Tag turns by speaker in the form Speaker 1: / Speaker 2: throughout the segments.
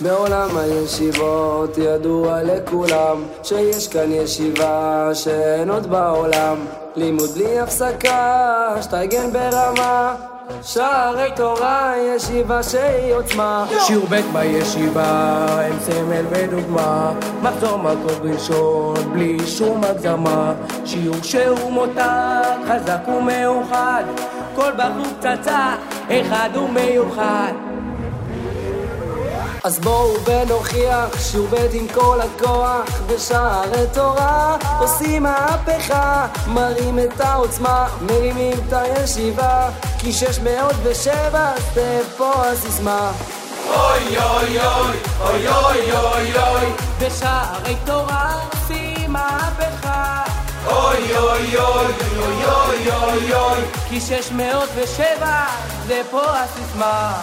Speaker 1: בעולם הישיבות ידוע לכולם שיש כאן ישיבה שאין עוד בעולם. לימוד בלי הפסקה, שטייגן ברמה. שערי תורה, ישיבה שהיא עוצמה.
Speaker 2: שיעור ב' בישיבה, הם סמל ודוגמה. מחזור מקום ראשון, בלי שום הגזמה. שיעור שהוא מותג, חזק ומאוחד. כל בחור פצצה, אחד ומיוחד
Speaker 1: אז בואו ונוכיח שיעור ב' עם כל הכוח בשערי תורה עושים מהפכה מראים את העוצמה מרימים את הישיבה כי שש מאות ושבע זה פה הסיסמה
Speaker 3: אוי אוי אוי אוי אוי אוי אוי
Speaker 2: בשערי תורה עושים מהפכה
Speaker 3: אוי אוי אוי אוי אוי אוי אוי
Speaker 2: כי שש מאות ושבע זה פה הסיסמה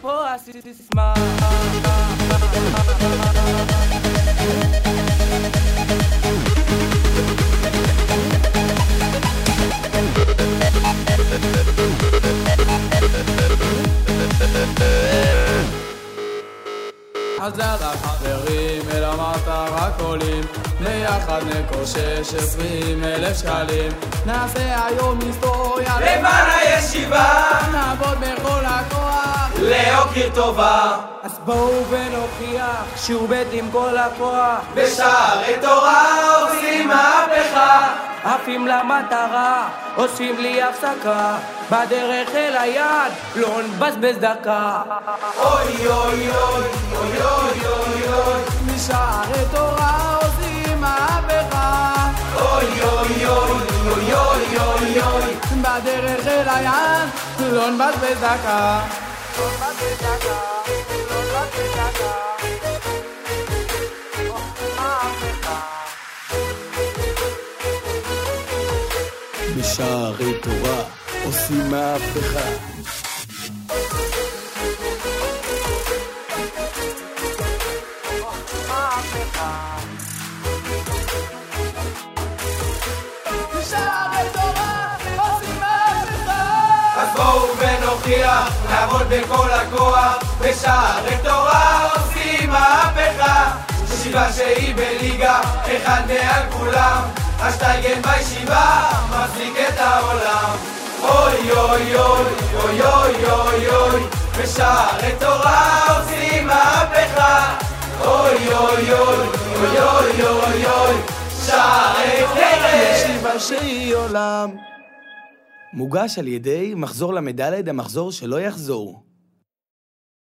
Speaker 2: פה הסיסמה
Speaker 4: אז יאללה חברים, אל המטרה קולים ביחד נקושש עשרים אלף שקלים. נעשה היום היסטוריה.
Speaker 3: למען הישיבה.
Speaker 4: נעבוד בכל הכוח
Speaker 3: להוקיר טובה
Speaker 2: אז בואו ונוכיח שיעור ב' עם כל הכוח
Speaker 3: בשערי תורה עושים מהפכה
Speaker 2: עפים למטרה, עושים בלי הפסקה בדרך אל היעד, לא נבזבז דקה
Speaker 3: אוי אוי אוי אוי אוי אוי אוי
Speaker 4: משערי תורה עושים מהפכה
Speaker 3: אוי אוי אוי אוי אוי אוי אוי
Speaker 4: בדרך אל היעד לא נבזבז דקה
Speaker 5: בשערי תורה עושים מהפכה.
Speaker 4: בשערי תורה עושים מהפכה
Speaker 3: אז בואו ונוכיח לעבוד בכל הכוח בשערי תורה עושים מהפכה ישיבה שהיא בליגה אחד מעל כולם השטייגן בישיבה מחזיק את העולם אוי אוי אוי אוי אוי אוי אוי בשערי תורה עושים מהפכה אוי אוי אוי אוי אוי אוי אוי שערי דרך
Speaker 5: ישיבה שהיא עולם. מוגש על ידי מחזור ל"ד המחזור שלא יחזור.